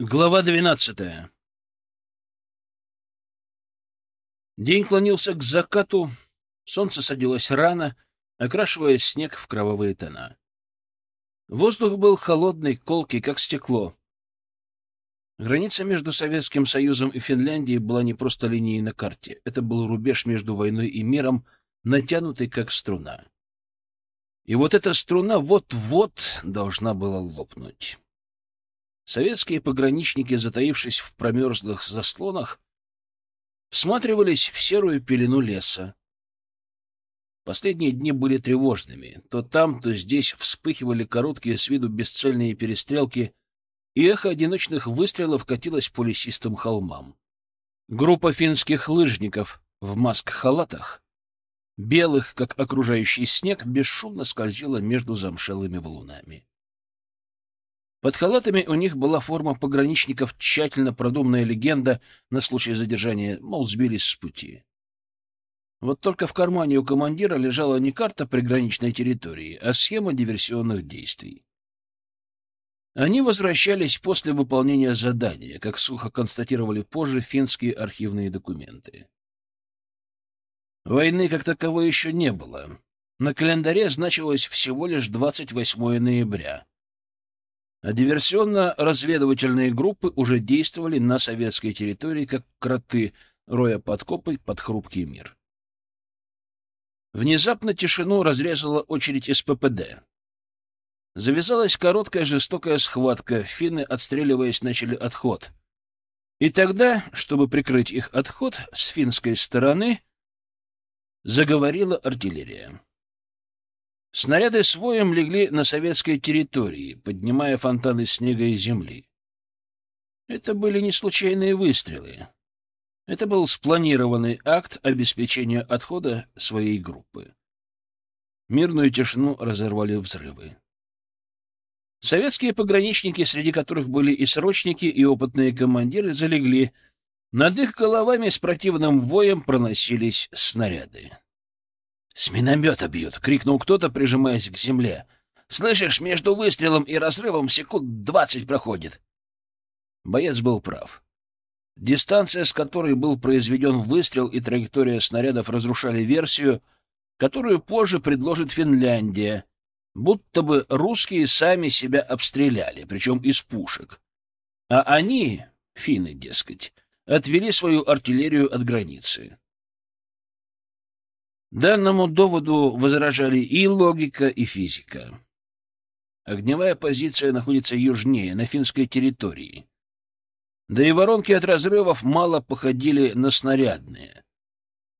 Глава двенадцатая День клонился к закату, солнце садилось рано, окрашивая снег в кровавые тона. Воздух был холодный, колкий, как стекло. Граница между Советским Союзом и Финляндией была не просто линией на карте. Это был рубеж между войной и миром, натянутый как струна. И вот эта струна вот-вот должна была лопнуть. Советские пограничники, затаившись в промерзлых заслонах, всматривались в серую пелену леса. Последние дни были тревожными. То там, то здесь вспыхивали короткие с виду бесцельные перестрелки, и эхо одиночных выстрелов катилось по лесистым холмам. Группа финских лыжников в маск-халатах, белых, как окружающий снег, бесшумно скользила между замшелыми валунами. Под халатами у них была форма пограничников, тщательно продуманная легенда на случай задержания, мол, сбились с пути. Вот только в кармане у командира лежала не карта приграничной территории, а схема диверсионных действий. Они возвращались после выполнения задания, как сухо констатировали позже финские архивные документы. Войны как таковой еще не было. На календаре значилось всего лишь 28 ноября — а диверсионно-разведывательные группы уже действовали на советской территории как кроты, роя подкопы под хрупкий мир. Внезапно тишину разрезала очередь из ППД. Завязалась короткая жестокая схватка, финны, отстреливаясь, начали отход. И тогда, чтобы прикрыть их отход, с финской стороны заговорила артиллерия. Снаряды с воем легли на советской территории, поднимая фонтаны снега и земли. Это были не случайные выстрелы. Это был спланированный акт обеспечения отхода своей группы. Мирную тишину разорвали взрывы. Советские пограничники, среди которых были и срочники, и опытные командиры, залегли. Над их головами с противным воем проносились снаряды. «С миномета бьют!» — крикнул кто-то, прижимаясь к земле. «Слышишь, между выстрелом и разрывом секунд двадцать проходит!» Боец был прав. Дистанция, с которой был произведен выстрел и траектория снарядов разрушали версию, которую позже предложит Финляндия, будто бы русские сами себя обстреляли, причем из пушек. А они, финны, дескать, отвели свою артиллерию от границы. Данному доводу возражали и логика, и физика. Огневая позиция находится южнее, на финской территории. Да и воронки от разрывов мало походили на снарядные,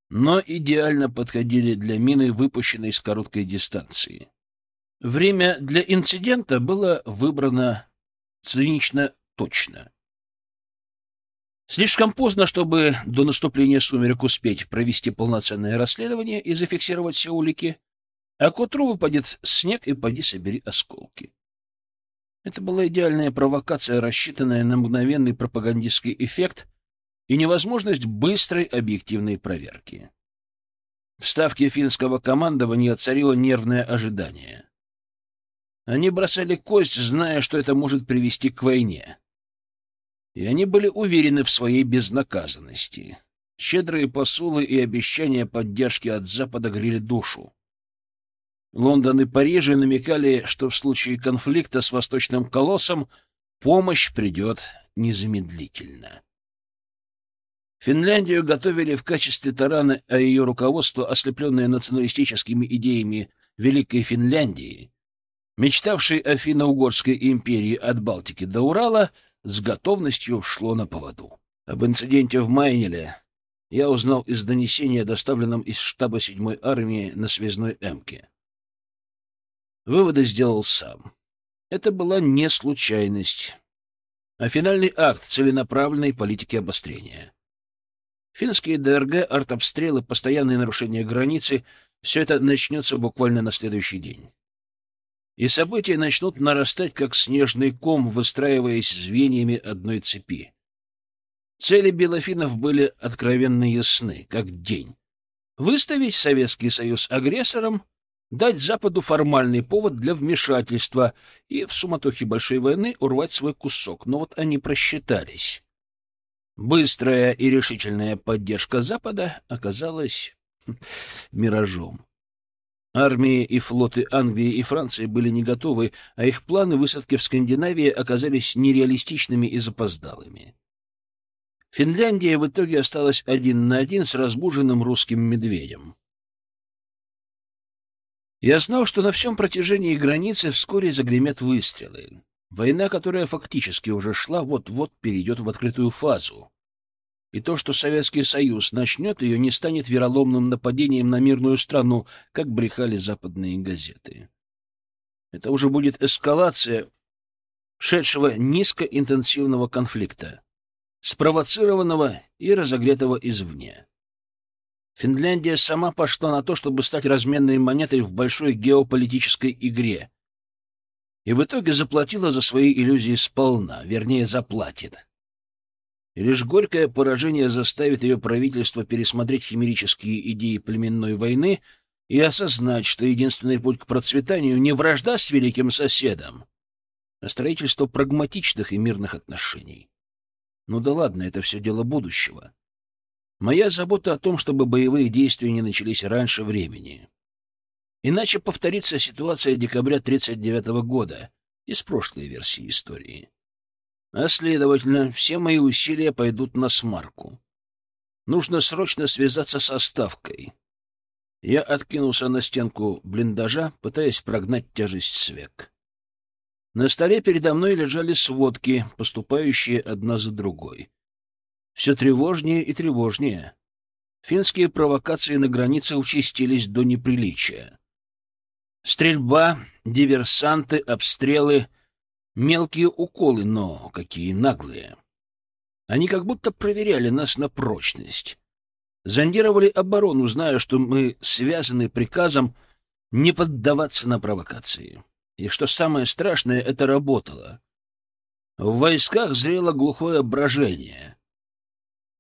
но идеально подходили для мины, выпущенной с короткой дистанции. Время для инцидента было выбрано цинично точно. Слишком поздно, чтобы до наступления сумерек успеть провести полноценное расследование и зафиксировать все улики, а к утру выпадет снег и поди собери осколки. Это была идеальная провокация, рассчитанная на мгновенный пропагандистский эффект и невозможность быстрой объективной проверки. В ставке финского командования царило нервное ожидание. Они бросали кость, зная, что это может привести к войне и они были уверены в своей безнаказанности. Щедрые посулы и обещания поддержки от Запада грели душу. Лондон и Париж намекали, что в случае конфликта с Восточным колоссом помощь придет незамедлительно. Финляндию готовили в качестве тарана, а ее руководство, ослепленное националистическими идеями Великой Финляндии, мечтавшей о финно-угорской империи от Балтики до Урала — с готовностью шло на поводу. Об инциденте в Майнеле я узнал из донесения, доставленном из штаба 7-й армии на связной Эмке. Выводы сделал сам. Это была не случайность, а финальный акт целенаправленной политики обострения. Финские ДРГ, артобстрелы, постоянные нарушения границы — все это начнется буквально на следующий день и события начнут нарастать, как снежный ком, выстраиваясь звеньями одной цепи. Цели белофинов были откровенно ясны, как день. Выставить Советский Союз агрессором дать Западу формальный повод для вмешательства и в суматохе большой войны урвать свой кусок. Но вот они просчитались. Быстрая и решительная поддержка Запада оказалась миражом. Армии и флоты Англии и Франции были не готовы, а их планы высадки в Скандинавии оказались нереалистичными и запоздалыми. Финляндия в итоге осталась один на один с разбуженным русским медведем. Я знал, что на всем протяжении границы вскоре загремят выстрелы. Война, которая фактически уже шла, вот-вот перейдет в открытую фазу. И то, что Советский Союз начнет ее, не станет вероломным нападением на мирную страну, как брехали западные газеты. Это уже будет эскалация шедшего низкоинтенсивного конфликта, спровоцированного и разогретого извне. Финляндия сама пошла на то, чтобы стать разменной монетой в большой геополитической игре. И в итоге заплатила за свои иллюзии сполна, вернее, заплатит. И лишь горькое поражение заставит ее правительство пересмотреть химерические идеи племенной войны и осознать, что единственный путь к процветанию не вражда с великим соседом, а строительство прагматичных и мирных отношений. Ну да ладно, это все дело будущего. Моя забота о том, чтобы боевые действия не начались раньше времени. Иначе повторится ситуация декабря 1939 года из прошлой версии истории. А следовательно, все мои усилия пойдут на смарку. Нужно срочно связаться со Ставкой. Я откинулся на стенку блиндажа, пытаясь прогнать тяжесть свек. На столе передо мной лежали сводки, поступающие одна за другой. Все тревожнее и тревожнее. Финские провокации на границе участились до неприличия. Стрельба, диверсанты, обстрелы — Мелкие уколы, но какие наглые. Они как будто проверяли нас на прочность. Зондировали оборону, зная, что мы связаны приказом не поддаваться на провокации. И что самое страшное, это работало. В войсках зрело глухое брожение.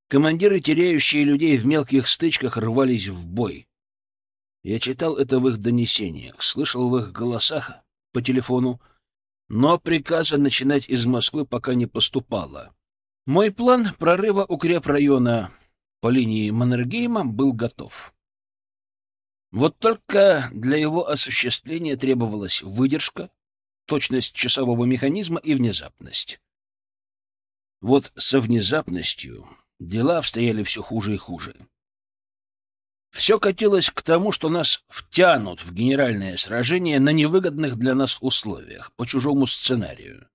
Командиры, теряющие людей в мелких стычках, рвались в бой. Я читал это в их донесениях, слышал в их голосах по телефону, но приказа начинать из Москвы пока не поступало. Мой план прорыва укрепрайона по линии Маннергейма был готов. Вот только для его осуществления требовалась выдержка, точность часового механизма и внезапность. Вот со внезапностью дела обстояли все хуже и хуже. Все катилось к тому, что нас втянут в генеральное сражение на невыгодных для нас условиях, по чужому сценарию.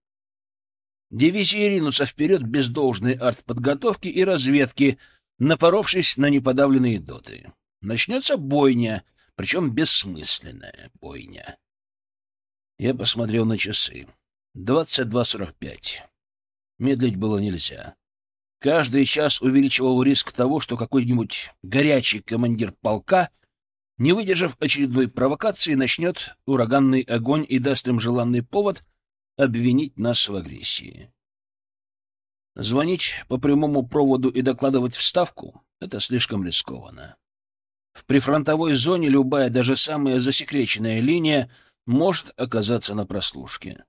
Дивизии ринутся вперед без должной артподготовки и разведки, напоровшись на неподавленные доты. Начнется бойня, причем бессмысленная бойня. Я посмотрел на часы. Двадцать два сорок пять. Медлить было нельзя. Каждый час увеличивал риск того, что какой-нибудь горячий командир полка, не выдержав очередной провокации, начнет ураганный огонь и даст им желанный повод обвинить нас в агрессии. Звонить по прямому проводу и докладывать в Ставку — это слишком рискованно. В прифронтовой зоне любая, даже самая засекреченная линия может оказаться на прослушке.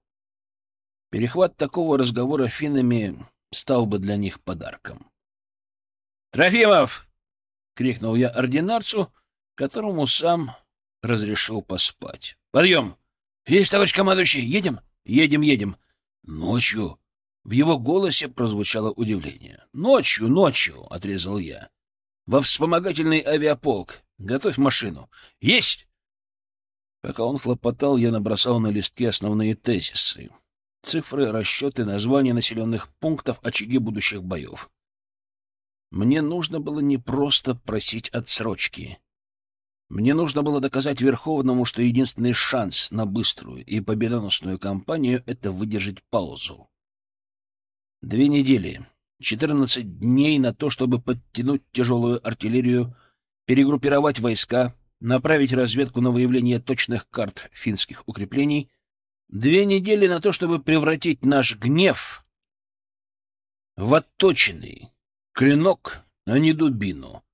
Перехват такого разговора финнами стал бы для них подарком. «Трофимов!» — крикнул я ординарцу, которому сам разрешил поспать. «Подъем! Есть, товарищ командующий! Едем? Едем, едем!» «Ночью!» В его голосе прозвучало удивление. «Ночью, ночью!» — отрезал я. «Во вспомогательный авиаполк. Готовь машину. Есть!» Пока он хлопотал, я набросал на листке основные тезисы. Цифры, расчеты, названия населенных пунктов, очаги будущих боев. Мне нужно было не просто просить отсрочки. Мне нужно было доказать Верховному, что единственный шанс на быструю и победоносную кампанию — это выдержать паузу. Две недели, четырнадцать дней на то, чтобы подтянуть тяжелую артиллерию, перегруппировать войска, направить разведку на выявление точных карт финских укреплений — Две недели на то, чтобы превратить наш гнев в отточенный клинок, а не дубину,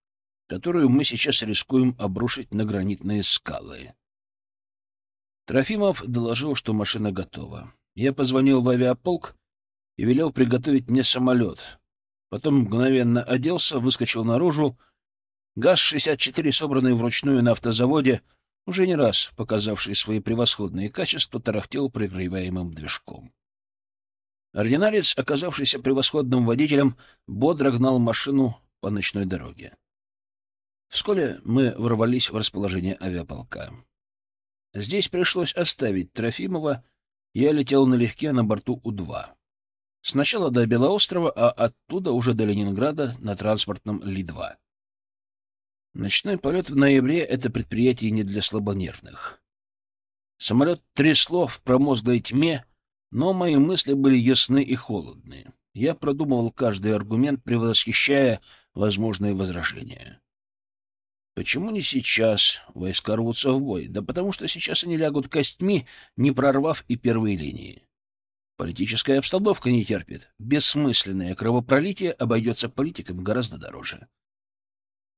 которую мы сейчас рискуем обрушить на гранитные скалы. Трофимов доложил, что машина готова. Я позвонил в авиаполк и велел приготовить мне самолет. Потом мгновенно оделся, выскочил наружу. ГАЗ-64, собранный вручную на автозаводе, уже не раз показавший свои превосходные качества, тарахтел прогреваемым движком. Ординарец, оказавшийся превосходным водителем, бодро гнал машину по ночной дороге. Вскоре мы ворвались в расположение авиаполка. Здесь пришлось оставить Трофимова, я летел налегке на борту У-2. Сначала до Белоострова, а оттуда уже до Ленинграда на транспортном Ли-2. Ночной полет в ноябре — это предприятие не для слабонервных. Самолет трясло в промозглой тьме, но мои мысли были ясны и холодны. Я продумывал каждый аргумент, превосхищая возможные возражения. Почему не сейчас войска рвутся в бой? Да потому что сейчас они лягут костьми, не прорвав и первые линии. Политическая обстановка не терпит. Бессмысленное кровопролитие обойдется политикам гораздо дороже.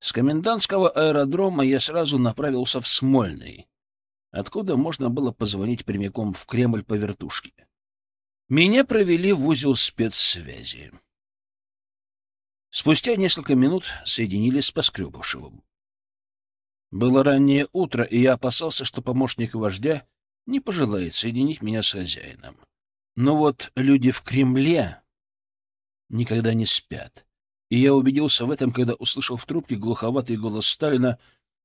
С комендантского аэродрома я сразу направился в Смольный, откуда можно было позвонить прямиком в Кремль по вертушке. Меня провели в узел спецсвязи. Спустя несколько минут соединились с Поскребышевым. Было раннее утро, и я опасался, что помощник вождя не пожелает соединить меня с хозяином. Но вот люди в Кремле никогда не спят. И я убедился в этом, когда услышал в трубке глуховатый голос Сталина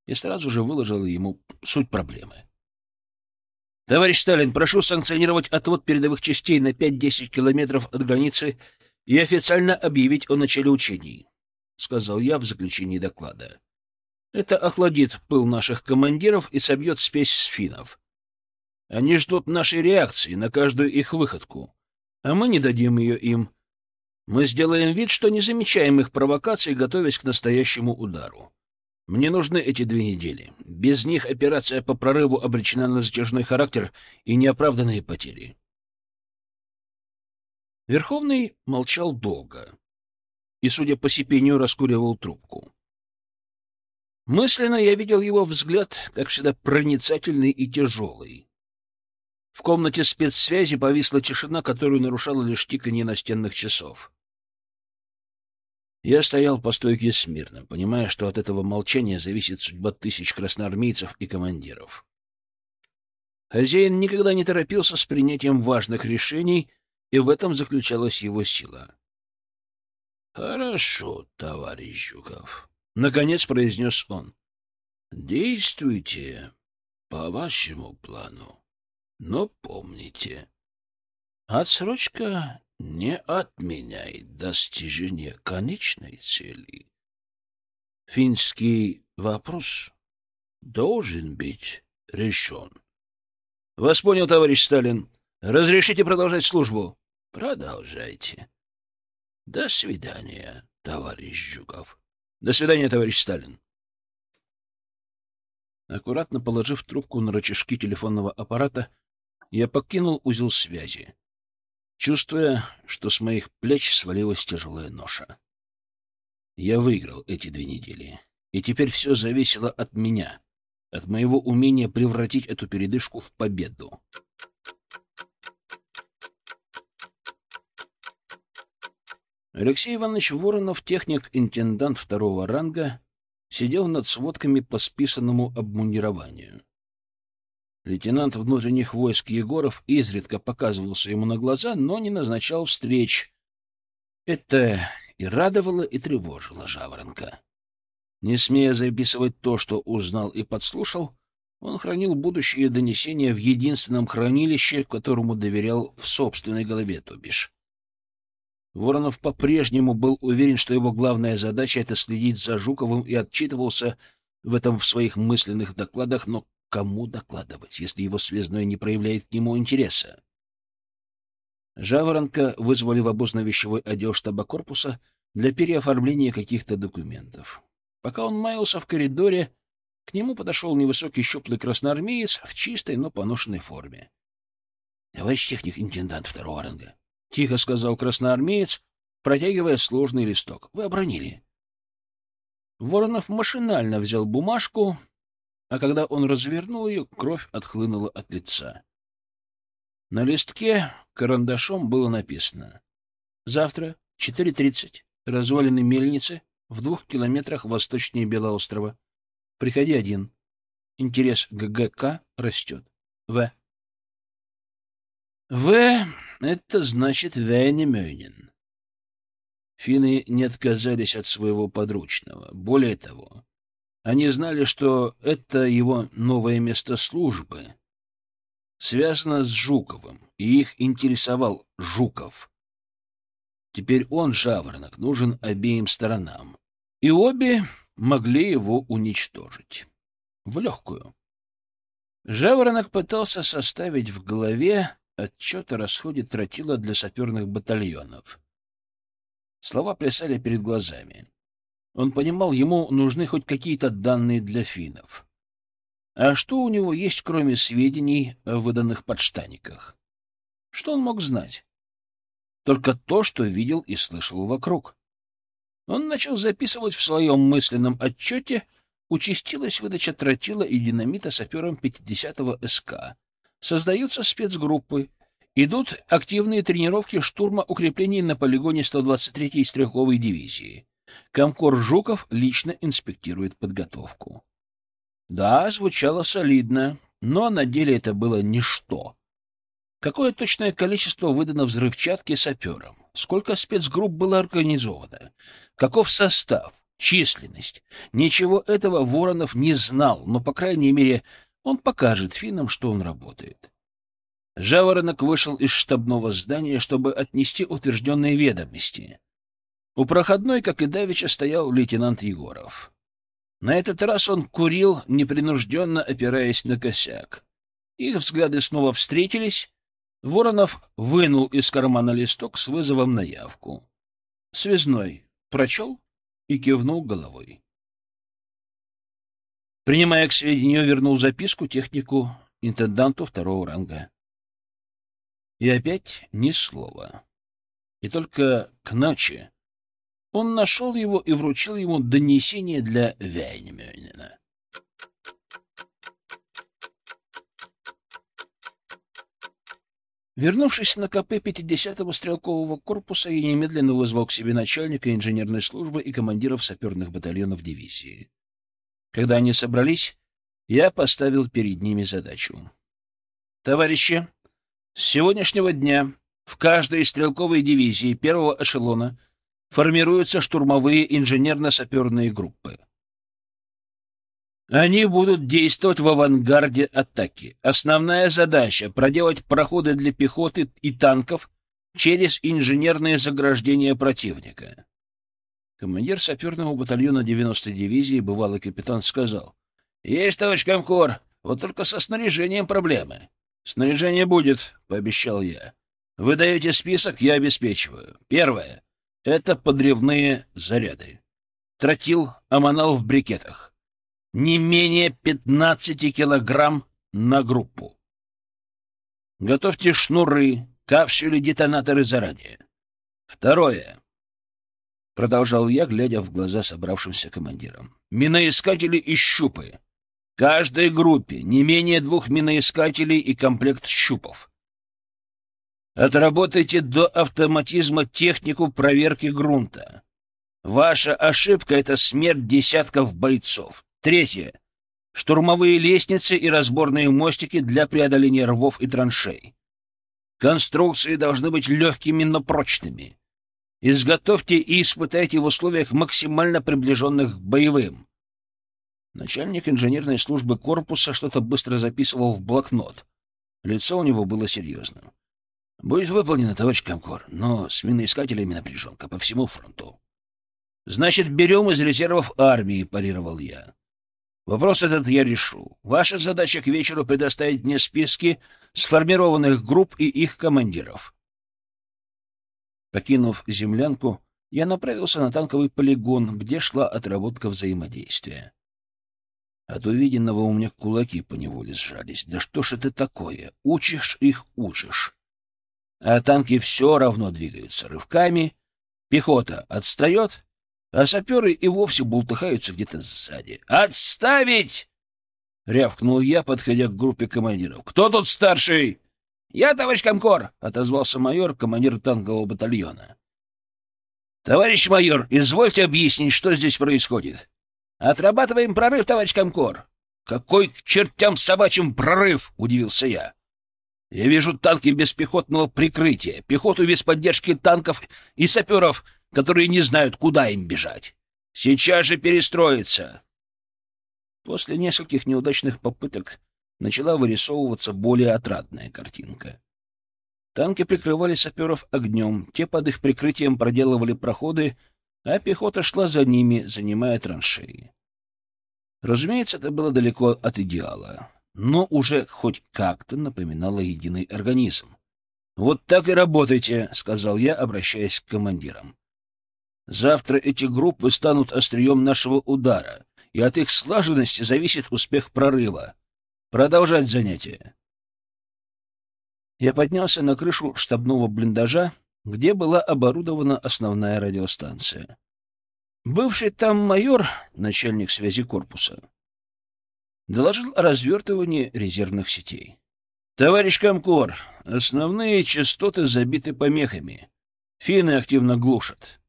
и сразу же выложил ему суть проблемы. «Товарищ Сталин, прошу санкционировать отвод передовых частей на 5-10 километров от границы и официально объявить о начале учений», — сказал я в заключении доклада. Это охладит пыл наших командиров и собьет спесь с финнов. Они ждут нашей реакции на каждую их выходку, а мы не дадим ее им. Мы сделаем вид, что не замечаем их провокаций, готовясь к настоящему удару. Мне нужны эти две недели. Без них операция по прорыву обречена на затяжной характер и неоправданные потери. Верховный молчал долго и, судя по сипению, раскуривал трубку. Мысленно я видел его взгляд, как всегда, проницательный и тяжелый. В комнате спецсвязи повисла тишина, которую нарушала лишь тиканье настенных часов. Я стоял по стойке смирно, понимая, что от этого молчания зависит судьба тысяч красноармейцев и командиров. Хозяин никогда не торопился с принятием важных решений, и в этом заключалась его сила. — Хорошо, товарищ Жуков, Наконец произнес он. Действуйте по вашему плану, но помните, отсрочка не отменяет достижение конечной цели. Финский вопрос должен быть решен. — Вас понял, товарищ Сталин. Разрешите продолжать службу? — Продолжайте. — До свидания, товарищ Жуков. До свидания, товарищ Сталин. Аккуратно положив трубку на рычажки телефонного аппарата, я покинул узел связи, чувствуя, что с моих плеч свалилась тяжелая ноша. Я выиграл эти две недели, и теперь все зависело от меня, от моего умения превратить эту передышку в победу. Алексей Иванович Воронов, техник-интендант второго ранга, сидел над сводками по списанному обмундированию. Лейтенант внутренних войск Егоров изредка показывался ему на глаза, но не назначал встреч. Это и радовало, и тревожило Жаворонка. Не смея записывать то, что узнал и подслушал, он хранил будущие донесения в единственном хранилище, которому доверял в собственной голове, то бишь. Воронов по-прежнему был уверен, что его главная задача — это следить за Жуковым и отчитывался в этом в своих мысленных докладах, но кому докладывать, если его связной не проявляет к нему интереса? Жаворонка вызвали в обозно-вещевой отдел штаба корпуса для переоформления каких-то документов. Пока он маялся в коридоре, к нему подошел невысокий щуплый красноармеец в чистой, но поношенной форме. — Товарищ техник, интендант второго ранга, — тихо сказал красноармеец, протягивая сложный листок. — Вы обронили. Воронов машинально взял бумажку, а когда он развернул ее, кровь отхлынула от лица. На листке карандашом было написано «Завтра, 4.30, развалины мельницы в двух километрах восточнее Белоострова. Приходи один. Интерес ГГК растет. В. В — это значит Вейнемёнин. Финны не отказались от своего подручного. Более того, они знали, что это его новое место службы связано с Жуковым, и их интересовал Жуков. Теперь он, жаворонок, нужен обеим сторонам, и обе могли его уничтожить. В легкую. Жаворонок пытался составить в голове отчет о расходе тротила для саперных батальонов. Слова плясали перед глазами. Он понимал, ему нужны хоть какие-то данные для финнов. А что у него есть, кроме сведений о выданных подштаниках? Что он мог знать? Только то, что видел и слышал вокруг. Он начал записывать в своем мысленном отчете, участилась выдача тротила и динамита сапером 50-го СК. Создаются спецгруппы, Идут активные тренировки штурма укреплений на полигоне 123-й стрелковой дивизии. Комкор Жуков лично инспектирует подготовку. Да, звучало солидно, но на деле это было ничто. Какое точное количество выдано взрывчатки саперам? Сколько спецгрупп было организовано? Каков состав? Численность? Ничего этого Воронов не знал, но, по крайней мере, он покажет финнам, что он работает. Жаворонок вышел из штабного здания, чтобы отнести утвержденные ведомости. У проходной, как и давеча, стоял лейтенант Егоров. На этот раз он курил, непринужденно опираясь на косяк. Их взгляды снова встретились. Воронов вынул из кармана листок с вызовом на явку. Связной прочел и кивнул головой. Принимая к сведению, вернул записку технику интенданту второго ранга. И опять ни слова. И только к ночи он нашел его и вручил ему донесение для Вейнемёнина. Вернувшись на КП 50-го стрелкового корпуса, я немедленно вызвал к себе начальника инженерной службы и командиров саперных батальонов дивизии. Когда они собрались, я поставил перед ними задачу. «Товарищи, с сегодняшнего дня в каждой стрелковой дивизии первого эшелона формируются штурмовые инженерно-саперные группы. Они будут действовать в авангарде атаки. Основная задача — проделать проходы для пехоты и танков через инженерные заграждения противника. Командир саперного батальона 90-й дивизии, бывалый капитан, сказал, «Есть, товарищ Комкор, вот только со снаряжением проблемы. «Снаряжение будет», — пообещал я. «Вы даете список, я обеспечиваю. Первое — это подрывные заряды. Тротил, аманал в брикетах. Не менее 15 килограмм на группу. Готовьте шнуры, капсюли, детонаторы заранее. Второе. Продолжал я, глядя в глаза собравшимся командирам. Миноискатели и щупы. Каждой группе не менее двух миноискателей и комплект щупов. Отработайте до автоматизма технику проверки грунта. Ваша ошибка — это смерть десятков бойцов. Третье. Штурмовые лестницы и разборные мостики для преодоления рвов и траншей. Конструкции должны быть легкими, но прочными. Изготовьте и испытайте в условиях максимально приближенных к боевым. Начальник инженерной службы корпуса что-то быстро записывал в блокнот. Лицо у него было серьезным. «Будет выполнено, товарищ Комкор, но с миноискателями напряженка по всему фронту». «Значит, берем из резервов армии», — парировал я. «Вопрос этот я решу. Ваша задача к вечеру предоставить мне списки сформированных групп и их командиров». Покинув землянку, я направился на танковый полигон, где шла отработка взаимодействия. От увиденного у меня кулаки поневоле сжались. Да что ж это такое? Учишь их, учишь. А танки все равно двигаются рывками, пехота отстает, а саперы и вовсе бултыхаются где-то сзади. «Отставить!» рявкнул я, подходя к группе командиров. «Кто тут старший?» «Я, товарищ Комкор!» — отозвался майор, командир танкового батальона. «Товарищ майор, извольте объяснить, что здесь происходит». «Отрабатываем прорыв, товарищ Комкор». «Какой к чертям собачьим прорыв?» — удивился я. «Я вижу танки без пехотного прикрытия, пехоту без поддержки танков и саперов, которые не знают, куда им бежать. Сейчас же перестроиться!» После нескольких неудачных попыток начала вырисовываться более отрадная картинка. Танки прикрывали саперов огнем, те под их прикрытием проделывали проходы, а пехота шла за ними, занимая траншеи. Разумеется, это было далеко от идеала, но уже хоть как-то напоминало единый организм. «Вот так и работайте», — сказал я, обращаясь к командирам. «Завтра эти группы станут острием нашего удара и от их слаженности зависит успех прорыва. Продолжать занятие. Я поднялся на крышу штабного блиндажа, где была оборудована основная радиостанция. Бывший там майор, начальник связи корпуса, доложил о развертывании резервных сетей. «Товарищ Комкор, основные частоты забиты помехами. Финны активно глушат.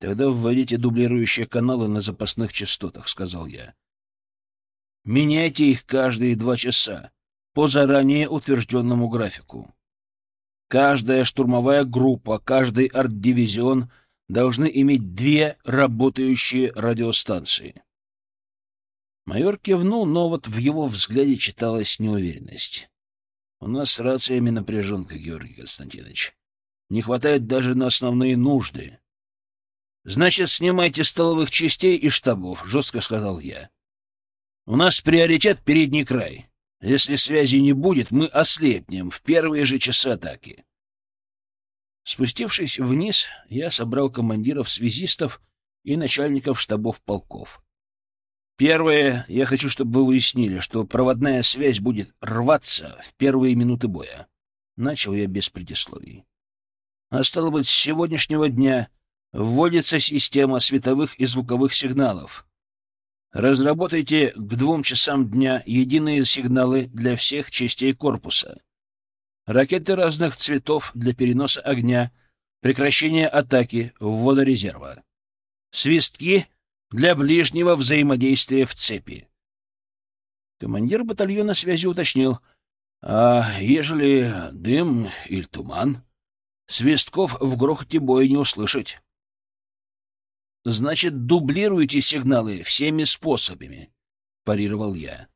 Тогда вводите дублирующие каналы на запасных частотах, сказал я. Меняйте их каждые два часа по заранее утвержденному графику. Каждая штурмовая группа, каждый арт-дивизион должны иметь две работающие радиостанции. Майор кивнул, но вот в его взгляде читалась неуверенность. — У нас с рациями напряженка, Георгий Константинович. Не хватает даже на основные нужды. Значит, снимайте столовых частей и штабов, жестко сказал я. У нас приоритет передний край. Если связи не будет, мы ослепнем в первые же часы атаки. Спустившись вниз, я собрал командиров связистов и начальников штабов полков. Первое, я хочу, чтобы вы уяснили, что проводная связь будет рваться в первые минуты боя. Начал я без предисловий. А стало быть, с сегодняшнего дня Вводится система световых и звуковых сигналов. Разработайте к двум часам дня единые сигналы для всех частей корпуса. Ракеты разных цветов для переноса огня, прекращения атаки, ввода резерва. Свистки для ближнего взаимодействия в цепи. Командир батальона связи уточнил. А ежели дым или туман? Свистков в грохоте боя не услышать. Значит, дублируйте сигналы всеми способами, парировал я.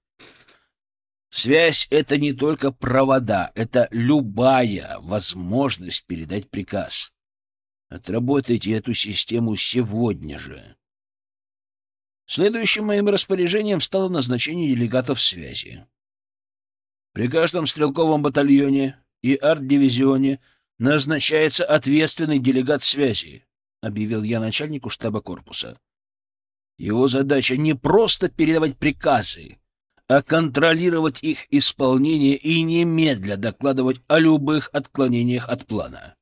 Связь — это не только провода, это любая возможность передать приказ. Отработайте эту систему сегодня же. Следующим моим распоряжением стало назначение делегатов связи. При каждом стрелковом батальоне и арт-дивизионе назначается ответственный делегат связи, — объявил я начальнику штаба корпуса. Его задача не просто передавать приказы, а контролировать их исполнение и немедля докладывать о любых отклонениях от плана.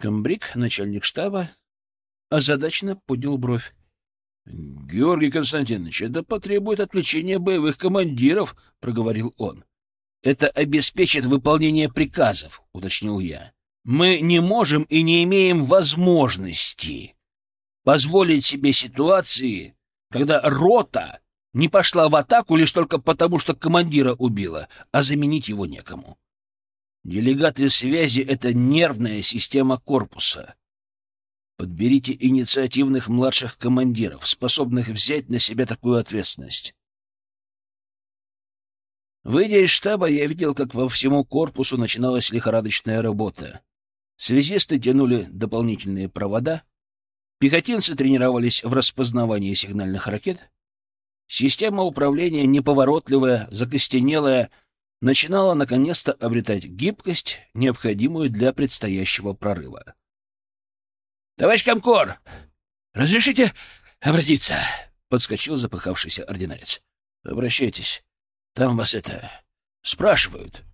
Комбриг, начальник штаба, озадаченно поднял бровь. — Георгий Константинович, это потребует отвлечения боевых командиров, — проговорил он. — Это обеспечит выполнение приказов, — уточнил я. Мы не можем и не имеем возможности позволить себе ситуации, когда рота не пошла в атаку лишь только потому, что командира убила, а заменить его некому. Делегаты связи — это нервная система корпуса. Подберите инициативных младших командиров, способных взять на себя такую ответственность. Выйдя из штаба, я видел, как во всему корпусу начиналась лихорадочная работа. Связисты тянули дополнительные провода, пехотинцы тренировались в распознавании сигнальных ракет. Система управления, неповоротливая, закостенелая, начинала наконец-то обретать гибкость, необходимую для предстоящего прорыва. — Товарищ Комкор, разрешите обратиться? — подскочил запыхавшийся ординарец. — Обращайтесь. Там вас это... спрашивают.